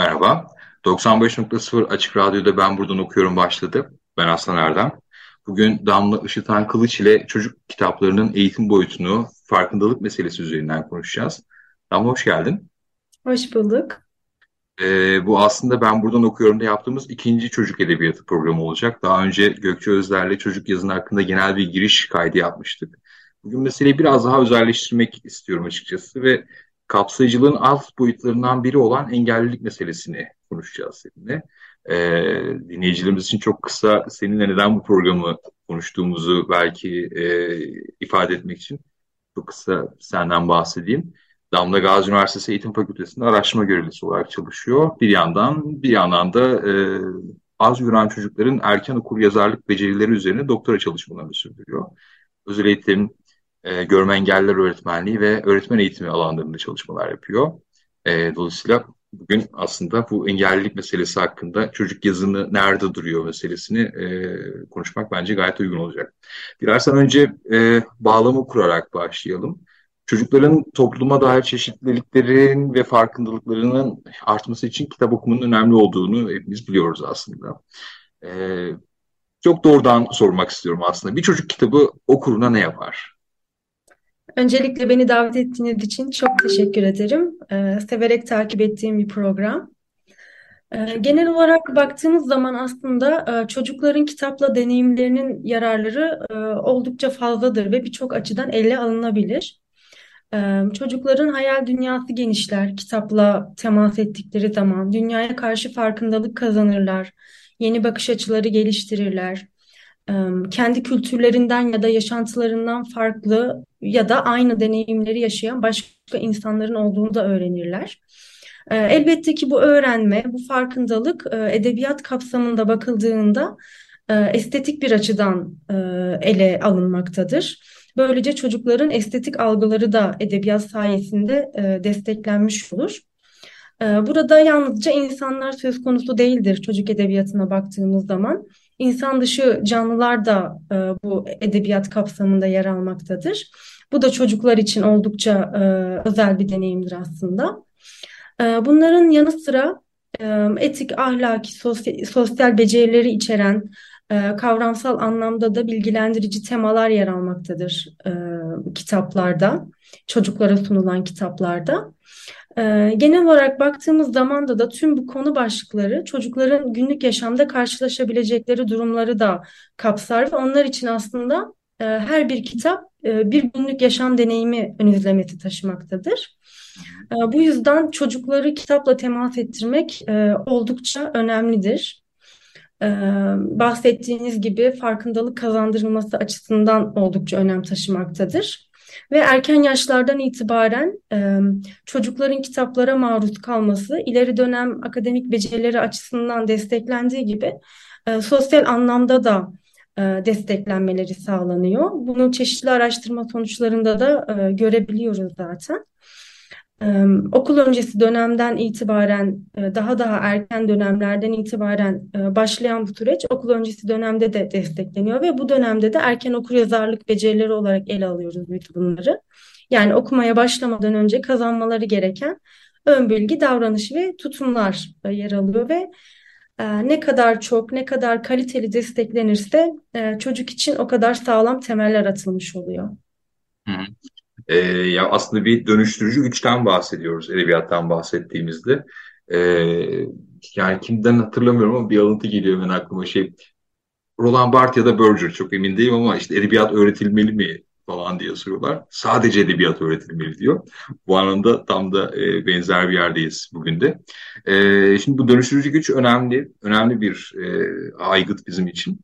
Merhaba, 95.0 Açık Radyo'da Ben Buradan Okuyorum başladı. Ben Aslan Erdem. Bugün Damla Işıtan Kılıç ile çocuk kitaplarının eğitim boyutunu, farkındalık meselesi üzerinden konuşacağız. Damla hoş geldin. Hoş bulduk. Ee, bu aslında Ben Buradan Okuyorum'da yaptığımız ikinci çocuk edebiyatı programı olacak. Daha önce Gökçe Özler'le çocuk yazın hakkında genel bir giriş kaydı yapmıştık. Bugün meseleyi biraz daha özelleştirmek istiyorum açıkçası ve kapsayıcılığın alt boyutlarından biri olan engellilik meselesini konuşacağız seninle. Ee, dinleyicilerimiz için çok kısa seninle neden bu programı konuştuğumuzu belki e, ifade etmek için çok kısa senden bahsedeyim. Damla Gazi Üniversitesi Eğitim Fakültesi'nde araştırma görevlisi olarak çalışıyor. Bir yandan bir yandan da e, az gören çocukların erken okur yazarlık becerileri üzerine doktora çalışmalarını sürdürüyor. Özel eğitim, e, görme engelliler öğretmenliği ve öğretmen eğitimi alanlarında çalışmalar yapıyor. E, dolayısıyla bugün aslında bu engellilik meselesi hakkında çocuk yazını nerede duruyor meselesini e, konuşmak bence gayet uygun olacak. Dilersen önce e, bağlamı kurarak başlayalım. Çocukların topluma dair çeşitliliklerin ve farkındalıklarının artması için kitap okumanın önemli olduğunu hepimiz biliyoruz aslında. Ee, çok doğrudan sormak istiyorum aslında. Bir çocuk kitabı okuruna ne yapar? Öncelikle beni davet ettiğiniz için çok teşekkür ederim. Ee, severek takip ettiğim bir program. Ee, genel olarak baktığımız zaman aslında e, çocukların kitapla deneyimlerinin yararları e, oldukça fazladır ve birçok açıdan ele alınabilir. Ee, çocukların hayal dünyası genişler kitapla temas ettikleri zaman. Dünyaya karşı farkındalık kazanırlar, yeni bakış açıları geliştirirler. Ee, kendi kültürlerinden ya da yaşantılarından farklı ya da aynı deneyimleri yaşayan başka insanların olduğunu da öğrenirler. Ee, elbette ki bu öğrenme, bu farkındalık e, edebiyat kapsamında bakıldığında e, estetik bir açıdan e, ele alınmaktadır. Böylece çocukların estetik algıları da edebiyat sayesinde desteklenmiş olur. Burada yalnızca insanlar söz konusu değildir çocuk edebiyatına baktığımız zaman. İnsan dışı canlılar da bu edebiyat kapsamında yer almaktadır. Bu da çocuklar için oldukça özel bir deneyimdir aslında. Bunların yanı sıra etik, ahlaki, sosyal, becerileri içeren kavramsal anlamda da bilgilendirici temalar yer almaktadır kitaplarda, çocuklara sunulan kitaplarda. genel olarak baktığımız zaman da da tüm bu konu başlıkları çocukların günlük yaşamda karşılaşabilecekleri durumları da kapsar ve onlar için aslında her bir kitap bir günlük yaşam deneyimi ön izlemesi taşımaktadır. bu yüzden çocukları kitapla temas ettirmek oldukça önemlidir. bahsettiğiniz gibi farkındalık kazandırılması açısından oldukça önem taşımaktadır. Ve erken yaşlardan itibaren çocukların kitaplara maruz kalması ileri dönem akademik becerileri açısından desteklendiği gibi sosyal anlamda da desteklenmeleri sağlanıyor. Bunu çeşitli araştırma sonuçlarında da görebiliyoruz zaten. Ee, okul öncesi dönemden itibaren daha daha erken dönemlerden itibaren başlayan bu süreç okul öncesi dönemde de destekleniyor ve bu dönemde de erken okur yazarlık becerileri olarak ele alıyoruz biz bunları. Yani okumaya başlamadan önce kazanmaları gereken ön bilgi, davranış ve tutumlar yer alıyor ve ne kadar çok, ne kadar kaliteli desteklenirse çocuk için o kadar sağlam temeller atılmış oluyor. Hı. E, ya aslında bir dönüştürücü güçten bahsediyoruz edebiyattan bahsettiğimizde. E, yani kimden hatırlamıyorum ama bir alıntı geliyor hemen aklıma şey. Roland Barthes ya da Berger çok emin değilim ama işte edebiyat öğretilmeli mi falan diye soruyorlar. Sadece edebiyat öğretilmeli diyor. Bu anlamda tam da e, benzer bir yerdeyiz bugün de. E, şimdi bu dönüştürücü güç önemli, önemli bir e, aygıt bizim için.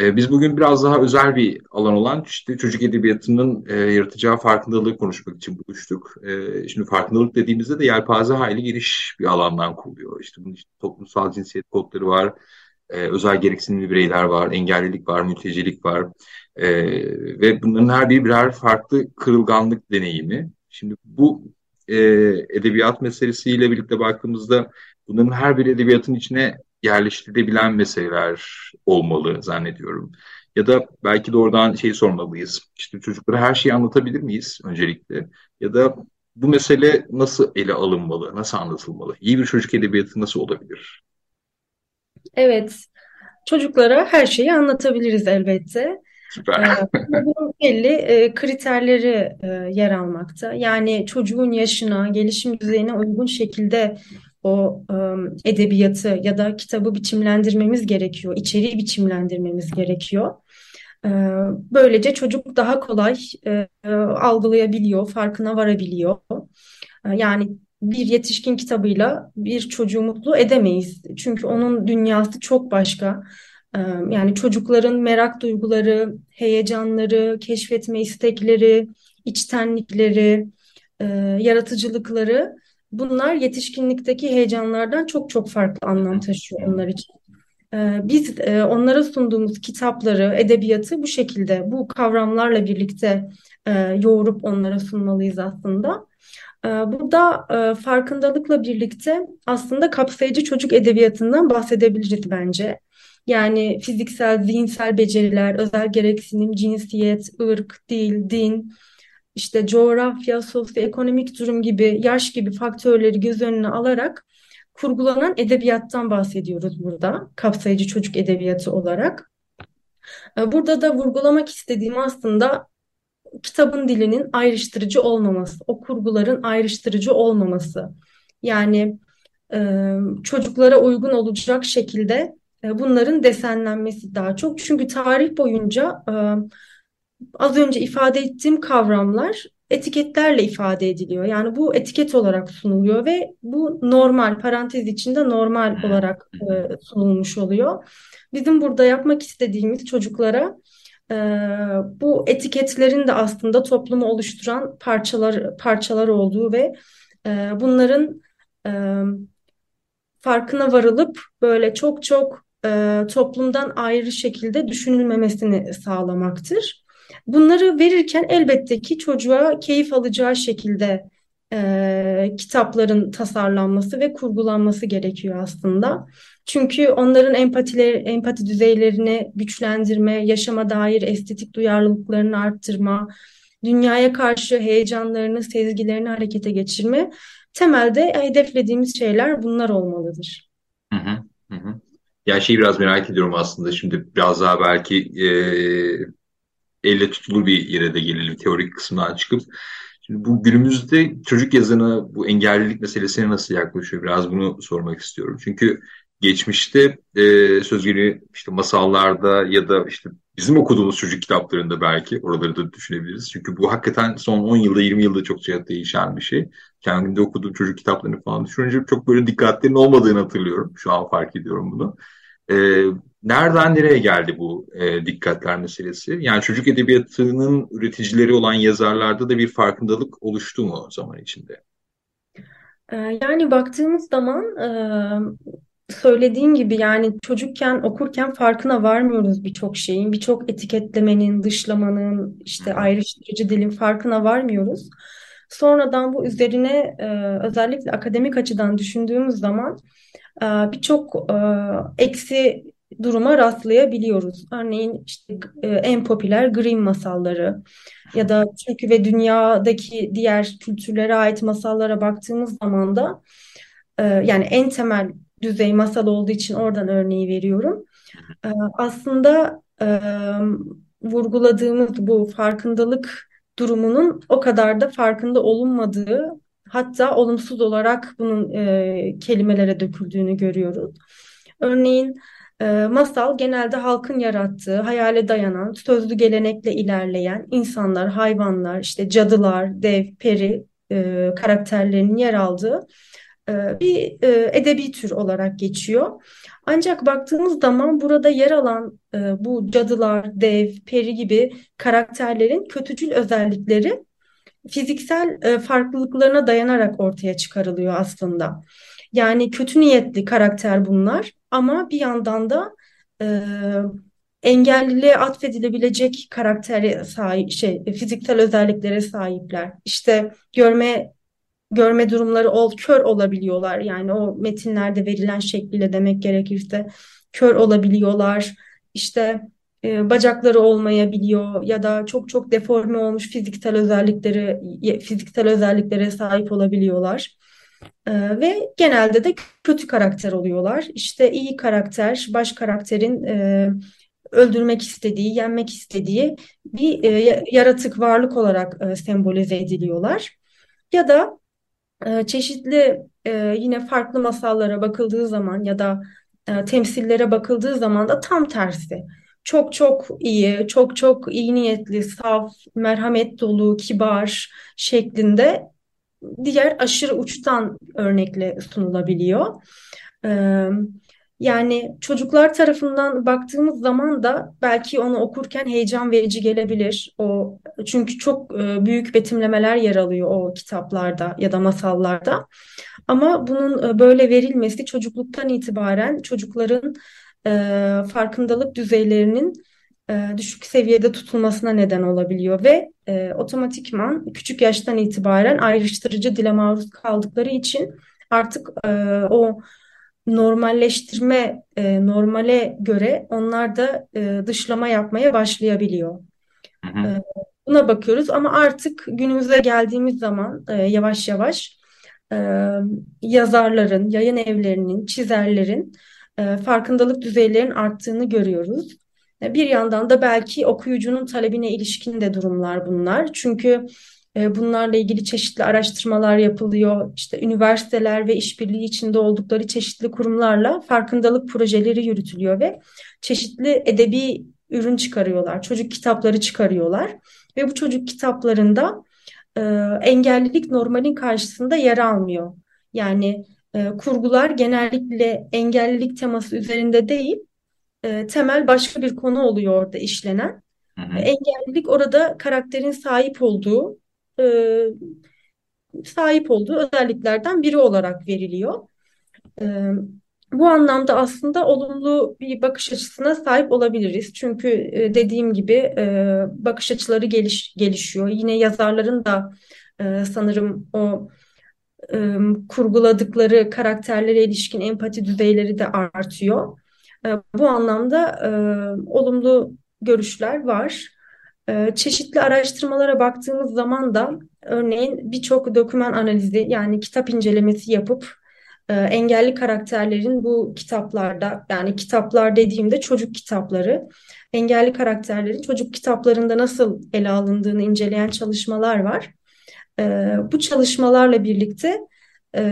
E, biz bugün biraz daha özel bir alan olan işte çocuk edebiyatının e, yaratacağı farkındalığı konuşmak için buluştuk. E, şimdi farkındalık dediğimizde de yelpaze hayli geniş bir alandan kuruluyor. İşte bunun işte toplumsal cinsiyet kodları var, e, özel gereksinimli bireyler var, engellilik var, mültecilik var. E, ve bunların her biri birer farklı kırılganlık deneyimi. Şimdi bu e, edebiyat meselesiyle birlikte baktığımızda bunların her bir edebiyatın içine yerleştirilebilen meseleler olmalı zannediyorum. Ya da belki de oradan şeyi sormalıyız. İşte çocuklara her şeyi anlatabilir miyiz öncelikle? Ya da bu mesele nasıl ele alınmalı, nasıl anlatılmalı? İyi bir çocuk edebiyatı nasıl olabilir? Evet, çocuklara her şeyi anlatabiliriz elbette. Süper. Ee, bunun belli e, kriterleri e, yer almakta. Yani çocuğun yaşına, gelişim düzeyine uygun şekilde o edebiyatı ya da kitabı biçimlendirmemiz gerekiyor, içeriği biçimlendirmemiz gerekiyor. Böylece çocuk daha kolay algılayabiliyor, farkına varabiliyor. Yani bir yetişkin kitabıyla bir çocuğu mutlu edemeyiz. Çünkü onun dünyası çok başka. Yani çocukların merak duyguları, heyecanları, keşfetme istekleri, içtenlikleri, yaratıcılıkları bunlar yetişkinlikteki heyecanlardan çok çok farklı anlam taşıyor onlar için. Biz onlara sunduğumuz kitapları, edebiyatı bu şekilde, bu kavramlarla birlikte yoğurup onlara sunmalıyız aslında. Burada e, farkındalıkla birlikte aslında kapsayıcı çocuk edebiyatından bahsedebiliriz bence. Yani fiziksel, zihinsel beceriler, özel gereksinim, cinsiyet, ırk, dil, din, işte coğrafya, sosyoekonomik durum gibi, yaş gibi faktörleri göz önüne alarak kurgulanan edebiyattan bahsediyoruz burada. Kapsayıcı çocuk edebiyatı olarak. Ee, burada da vurgulamak istediğim aslında kitabın dilinin ayrıştırıcı olmaması, o kurguların ayrıştırıcı olmaması. Yani e, çocuklara uygun olacak şekilde bunların desenlenmesi daha çok. Çünkü tarih boyunca e, az önce ifade ettiğim kavramlar etiketlerle ifade ediliyor. Yani bu etiket olarak sunuluyor ve bu normal, parantez içinde normal olarak e, sunulmuş oluyor. Bizim burada yapmak istediğimiz çocuklara e, bu etiketlerin de aslında toplumu oluşturan parçalar parçalar olduğu ve e, bunların e, farkına varılıp böyle çok çok e, toplumdan ayrı şekilde düşünülmemesini sağlamaktır. Bunları verirken elbette ki çocuğa keyif alacağı şekilde e, kitapların tasarlanması ve kurgulanması gerekiyor aslında. Çünkü onların empatileri, empati düzeylerini güçlendirme, yaşama dair estetik duyarlılıklarını arttırma, dünyaya karşı heyecanlarını, sezgilerini harekete geçirme temelde hedeflediğimiz şeyler bunlar olmalıdır. Hı hı, hı. Ya şeyi biraz merak ediyorum aslında şimdi biraz daha belki e, elle tutulur bir yere de gelelim teorik kısmından çıkıp. Şimdi bu günümüzde çocuk yazına bu engellilik meselesine nasıl yaklaşıyor? Biraz bunu sormak istiyorum. Çünkü geçmişte e, söz işte masallarda ya da işte bizim okuduğumuz çocuk kitaplarında belki oraları da düşünebiliriz. Çünkü bu hakikaten son 10 yılda 20 yılda çok değişen bir şey. Kendimde okuduğum çocuk kitaplarını falan düşününce çok böyle dikkatlerin olmadığını hatırlıyorum. Şu an fark ediyorum bunu. E, nereden nereye geldi bu e, dikkatler meselesi? Yani çocuk edebiyatının üreticileri olan yazarlarda da bir farkındalık oluştu mu zaman içinde? Ee, yani baktığımız zaman e, söylediğin gibi yani çocukken okurken farkına varmıyoruz birçok şeyin, birçok etiketlemenin, dışlamanın, işte ayrıştırıcı dilin farkına varmıyoruz. Sonradan bu üzerine e, özellikle akademik açıdan düşündüğümüz zaman e, birçok e, eksi duruma rastlayabiliyoruz. Örneğin işte e, en popüler Grimm masalları ya da Türk ve dünyadaki diğer kültürlere ait masallara baktığımız zaman da yani en temel düzey masal olduğu için oradan örneği veriyorum. Aslında vurguladığımız bu farkındalık durumunun o kadar da farkında olunmadığı hatta olumsuz olarak bunun e, kelimelere döküldüğünü görüyoruz. Örneğin e, masal genelde halkın yarattığı, hayale dayanan, sözlü gelenekle ilerleyen insanlar, hayvanlar, işte cadılar, dev, peri e, karakterlerinin yer aldığı e, bir e, edebi tür olarak geçiyor. Ancak baktığımız zaman burada yer alan e, bu cadılar, dev, peri gibi karakterlerin kötücül özellikleri fiziksel farklılıklarına dayanarak ortaya çıkarılıyor aslında. Yani kötü niyetli karakter bunlar ama bir yandan da engelliliğe atfedilebilecek karaktere sahip şey fiziksel özelliklere sahipler. İşte görme görme durumları ol kör olabiliyorlar. Yani o metinlerde verilen şekliyle demek gerekirse kör olabiliyorlar. İşte e, bacakları olmayabiliyor ya da çok çok deforme olmuş fiziksel özellikleri fiziksel özelliklere sahip olabiliyorlar. E, ve genelde de kötü karakter oluyorlar. İşte iyi karakter, baş karakterin e, öldürmek istediği, yenmek istediği bir e, yaratık varlık olarak e, sembolize ediliyorlar. Ya da çeşitli e, yine farklı masallara bakıldığı zaman ya da e, temsillere bakıldığı zaman da tam tersi. Çok çok iyi, çok çok iyi niyetli, saf, merhamet dolu, kibar şeklinde diğer aşırı uçtan örnekle sunulabiliyor. Yani çocuklar tarafından baktığımız zaman da belki onu okurken heyecan verici gelebilir. O çünkü çok e, büyük betimlemeler yer alıyor o kitaplarda ya da masallarda. Ama bunun e, böyle verilmesi çocukluktan itibaren çocukların e, farkındalık düzeylerinin düşük seviyede tutulmasına neden olabiliyor ve otomatikman küçük yaştan itibaren ayrıştırıcı dile maruz kaldıkları için artık o normalleştirme e, normale göre onlar da e, dışlama yapmaya başlayabiliyor. Hı hı. E, buna bakıyoruz ama artık günümüze geldiğimiz zaman e, yavaş yavaş e, yazarların, yayın evlerinin, çizerlerin e, farkındalık düzeylerinin arttığını görüyoruz. E, bir yandan da belki okuyucunun talebine ilişkin de durumlar bunlar. Çünkü bunlarla ilgili çeşitli araştırmalar yapılıyor. İşte üniversiteler ve işbirliği içinde oldukları çeşitli kurumlarla farkındalık projeleri yürütülüyor ve çeşitli edebi ürün çıkarıyorlar. Çocuk kitapları çıkarıyorlar ve bu çocuk kitaplarında e, engellilik normalin karşısında yer almıyor. Yani e, kurgular genellikle engellilik teması üzerinde değil, e, temel başka bir konu oluyor orada işlenen. Hı hı. Engellilik orada karakterin sahip olduğu e, sahip olduğu özelliklerden biri olarak veriliyor. E, bu anlamda aslında olumlu bir bakış açısına sahip olabiliriz. Çünkü e, dediğim gibi e, bakış açıları geliş, gelişiyor. Yine yazarların da e, sanırım o kurguladıkları karakterlere ilişkin empati düzeyleri de artıyor. Bu anlamda olumlu görüşler var. Ee, çeşitli araştırmalara baktığımız zaman da örneğin birçok doküman analizi yani kitap incelemesi yapıp e, engelli karakterlerin bu kitaplarda yani kitaplar dediğimde çocuk kitapları engelli karakterlerin çocuk kitaplarında nasıl ele alındığını inceleyen çalışmalar var. Ee, bu çalışmalarla birlikte e,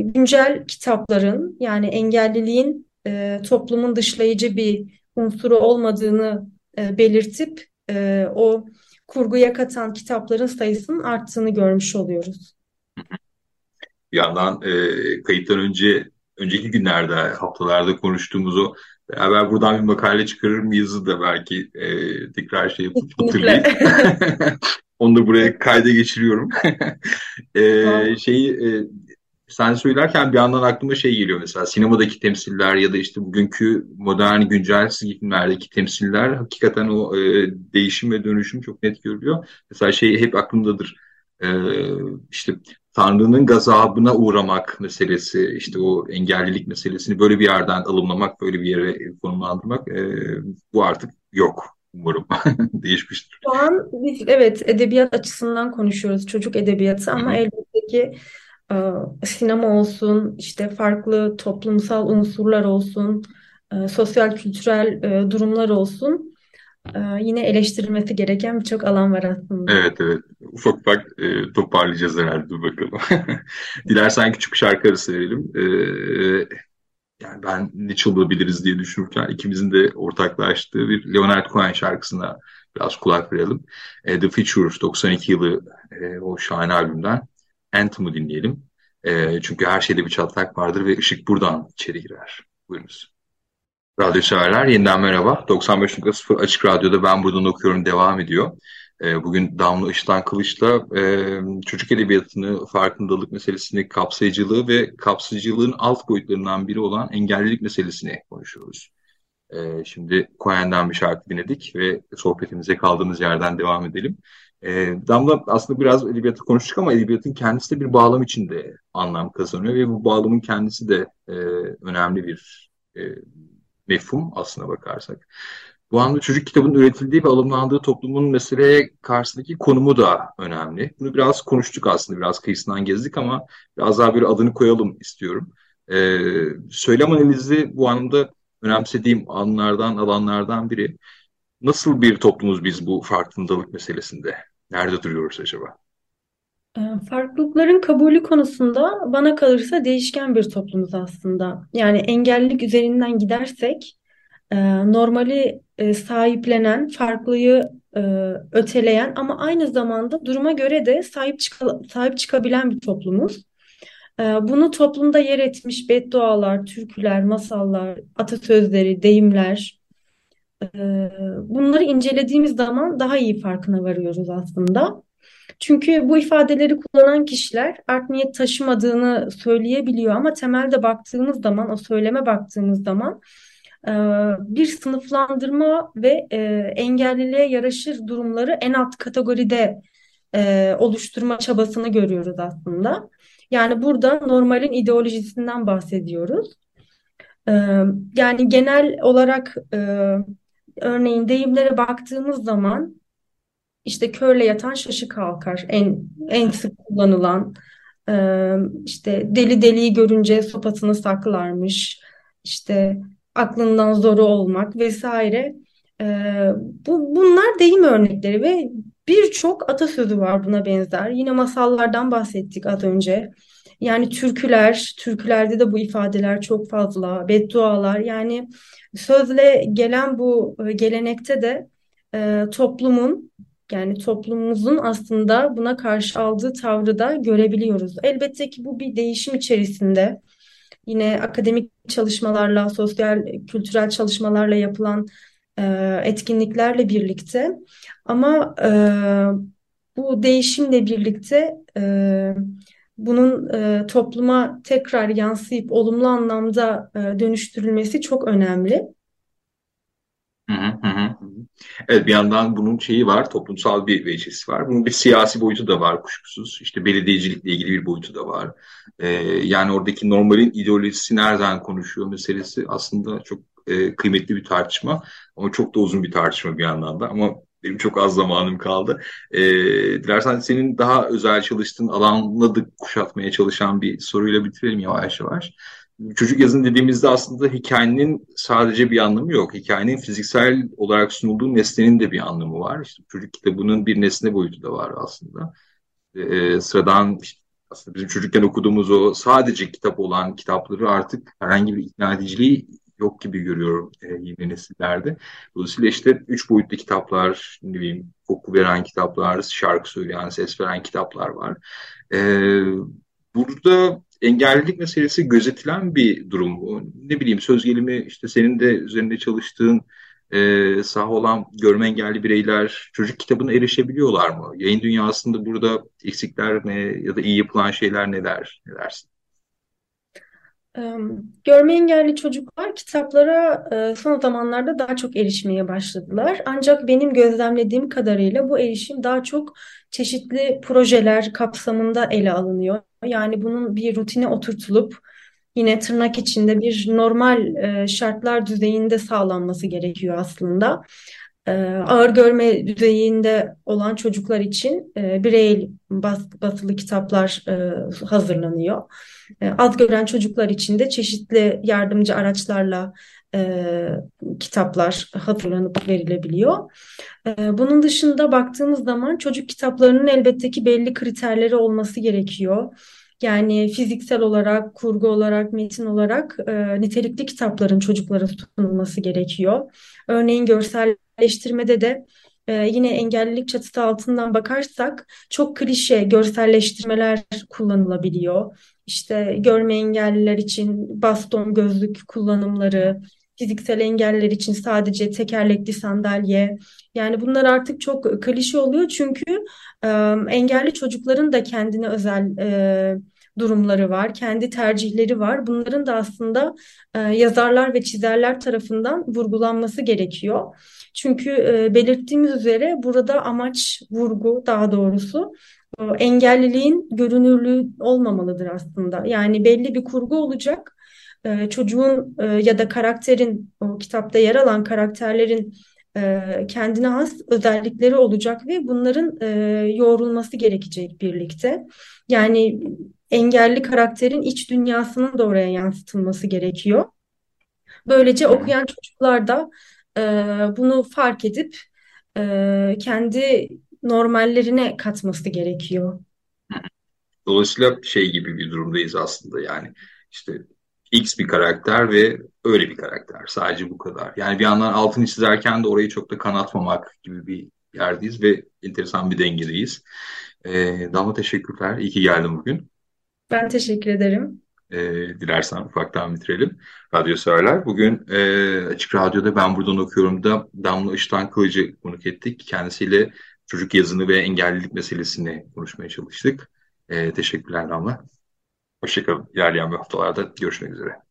güncel kitapların yani engelliliğin e, toplumun dışlayıcı bir unsuru olmadığını belirtip e, o kurguya katan kitapların sayısının arttığını görmüş oluyoruz. Bir yandan e, kayıttan önce önceki günlerde haftalarda konuştuğumuz o beraber buradan bir makale çıkarır mıyız da belki e, tekrar şey yapıp hatırlayıp onu da buraya kayda geçiriyorum. e, şeyi e, sen söylerken bir yandan aklıma şey geliyor mesela sinemadaki temsiller ya da işte bugünkü modern güncel çizgi filmlerdeki temsiller hakikaten o e, değişim ve dönüşüm çok net görülüyor. Mesela şey hep aklımdadır e, işte Tanrı'nın gazabına uğramak meselesi, işte o engellilik meselesini böyle bir yerden alımlamak, böyle bir yere konumlandırmak e, bu artık yok umarım değişmiştir. Şu an biz evet edebiyat açısından konuşuyoruz, çocuk edebiyatı ama Hı-hı. elbette ki sinema olsun, işte farklı toplumsal unsurlar olsun, e, sosyal kültürel e, durumlar olsun. Yine eleştirilmesi gereken birçok alan var aslında. Evet evet. Ufak ufak e, toparlayacağız herhalde. Bakalım. Dilersen küçük bir şarkı arası verelim. E, yani ben ne çalabiliriz diye düşünürken ikimizin de ortaklaştığı bir Leonard Cohen şarkısına biraz kulak verelim. E, The Features 92 yılı e, o şahane albümden Anthem'ı dinleyelim. E, çünkü her şeyde bir çatlak vardır ve ışık buradan içeri girer. Buyurunuz. Radyo severler yeniden merhaba. 95.0 Açık Radyo'da Ben Buradan Okuyorum devam ediyor. E, bugün Damla Işıtan Kılıç'la e, çocuk edebiyatını, farkındalık meselesini, kapsayıcılığı ve kapsayıcılığın alt boyutlarından biri olan engellilik meselesini konuşuyoruz. E, şimdi Cohen'den bir şarkı dinledik ve sohbetimize kaldığımız yerden devam edelim. E, Damla aslında biraz edebiyatı konuştuk ama edebiyatın kendisi de bir bağlam içinde anlam kazanıyor ve bu bağlamın kendisi de e, önemli bir e, mefhum aslına bakarsak. Bu anda çocuk kitabının üretildiği ve alımlandığı toplumun meseleye karşısındaki konumu da önemli. Bunu biraz konuştuk aslında, biraz kıyısından gezdik ama biraz daha bir adını koyalım istiyorum. Ee, söylem analizi bu anlamda önemsediğim anlardan, alanlardan biri. Nasıl bir toplumuz biz bu farkındalık meselesinde? Nerede duruyoruz acaba? Ee, farklılıkların kabulü konusunda bana kalırsa değişken bir toplumuz aslında. Yani engellilik üzerinden gidersek e, normali e, sahiplenen, farklıyı e, öteleyen ama aynı zamanda duruma göre de sahip, çıka, sahip çıkabilen bir toplumuz. Bunu toplumda yer etmiş beddualar, türküler, masallar, atasözleri, deyimler, bunları incelediğimiz zaman daha iyi farkına varıyoruz aslında. Çünkü bu ifadeleri kullanan kişiler art niyet taşımadığını söyleyebiliyor ama temelde baktığımız zaman, o söyleme baktığımız zaman e, bir sınıflandırma ve e, engelliliğe yaraşır durumları en alt kategoride e, oluşturma çabasını görüyoruz aslında. Yani burada normalin ideolojisinden bahsediyoruz. Yani genel olarak örneğin deyimlere baktığımız zaman işte körle yatan şaşı kalkar. En en sık kullanılan işte deli deliyi görünce sopasını saklarmış. İşte aklından zoru olmak vesaire. Bu bunlar deyim örnekleri ve birçok atasözü var buna benzer. Yine masallardan bahsettik az önce. Yani türküler, türkülerde de bu ifadeler çok fazla, beddualar. Yani sözle gelen bu gelenekte de e, toplumun yani toplumumuzun aslında buna karşı aldığı tavrı da görebiliyoruz. Elbette ki bu bir değişim içerisinde. Yine akademik çalışmalarla, sosyal, kültürel çalışmalarla yapılan e, etkinliklerle birlikte. Ama e, bu değişimle birlikte e, bunun e, topluma tekrar yansıyıp olumlu anlamda e, dönüştürülmesi çok önemli. Evet bir yandan bunun şeyi var, toplumsal bir vecihsi var. Bunun bir siyasi boyutu da var kuşkusuz. İşte belediyecilikle ilgili bir boyutu da var. Ee, yani oradaki normalin ideolojisi nereden konuşuyor meselesi aslında çok e, kıymetli bir tartışma. Ama çok da uzun bir tartışma bir yandan da. Ama benim çok az zamanım kaldı. E, dilersen senin daha özel çalıştığın alanla da kuşatmaya çalışan bir soruyla bitirelim yavaş yavaş. Çocuk yazın dediğimizde aslında hikayenin sadece bir anlamı yok. Hikayenin fiziksel olarak sunulduğu nesnenin de bir anlamı var. İşte çocuk kitabının bir nesne boyutu da var aslında. E, sıradan işte aslında bizim çocukken okuduğumuz o sadece kitap olan kitapları artık herhangi bir ikna ediciliği yok gibi görüyorum e, yeni nesillerde. Dolayısıyla işte üç boyutlu kitaplar, ne bileyim koku veren kitaplar, şarkı söyleyen, ses veren kitaplar var. E, burada engellilik meselesi gözetilen bir durum? Ne bileyim söz gelimi işte senin de üzerinde çalıştığın e, saha olan görme engelli bireyler çocuk kitabına erişebiliyorlar mı? Yayın dünyasında burada eksikler ne ya da iyi yapılan şeyler neler? Ne dersin? Görme engelli çocuklar kitaplara son zamanlarda daha çok erişmeye başladılar. Ancak benim gözlemlediğim kadarıyla bu erişim daha çok çeşitli projeler kapsamında ele alınıyor. Yani bunun bir rutine oturtulup yine tırnak içinde bir normal şartlar düzeyinde sağlanması gerekiyor aslında. Ağır görme düzeyinde olan çocuklar için birey basılı kitaplar hazırlanıyor. Az gören çocuklar için de çeşitli yardımcı araçlarla kitaplar hazırlanıp verilebiliyor. Bunun dışında baktığımız zaman çocuk kitaplarının elbette ki belli kriterleri olması gerekiyor. Yani fiziksel olarak, kurgu olarak, metin olarak e, nitelikli kitapların çocuklara sunulması gerekiyor. Örneğin görselleştirmede de e, yine engellilik çatısı altından bakarsak çok klişe görselleştirmeler kullanılabiliyor. İşte görme engelliler için baston gözlük kullanımları, fiziksel engelliler için sadece tekerlekli sandalye. Yani bunlar artık çok klişe oluyor çünkü e, engelli çocukların da kendine özel e, durumları var, kendi tercihleri var. Bunların da aslında e, yazarlar ve çizerler tarafından vurgulanması gerekiyor. Çünkü e, belirttiğimiz üzere burada amaç vurgu daha doğrusu e, engelliliğin görünürlüğü olmamalıdır aslında. Yani belli bir kurgu olacak. E, çocuğun e, ya da karakterin o kitapta yer alan karakterlerin e, kendine has özellikleri olacak ve bunların e, yoğrulması gerekecek birlikte. Yani engelli karakterin iç dünyasının da oraya yansıtılması gerekiyor. Böylece okuyan çocuklar da e, bunu fark edip e, kendi normallerine katması gerekiyor. Dolayısıyla şey gibi bir durumdayız aslında yani işte X bir karakter ve öyle bir karakter. Sadece bu kadar. Yani bir yandan altını çizerken de orayı çok da kanatmamak gibi bir yerdeyiz ve enteresan bir dengedeyiz. Ee, Damla teşekkürler. İyi ki geldin bugün. Ben teşekkür ederim. Ee, dilersen ufaktan bitirelim. Radyo Söyler. Bugün e, Açık Radyo'da Ben Buradan Okuyorum da Damla Iştan Kılıcı konuk ettik. Kendisiyle çocuk yazını ve engellilik meselesini konuşmaya çalıştık. E, teşekkürler Damla. Hoşçakalın. İlerleyen haftalarda görüşmek üzere.